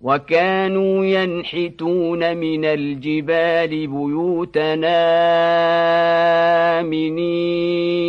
وكانوا ينحتون من الجبال بيوتنا آمنين.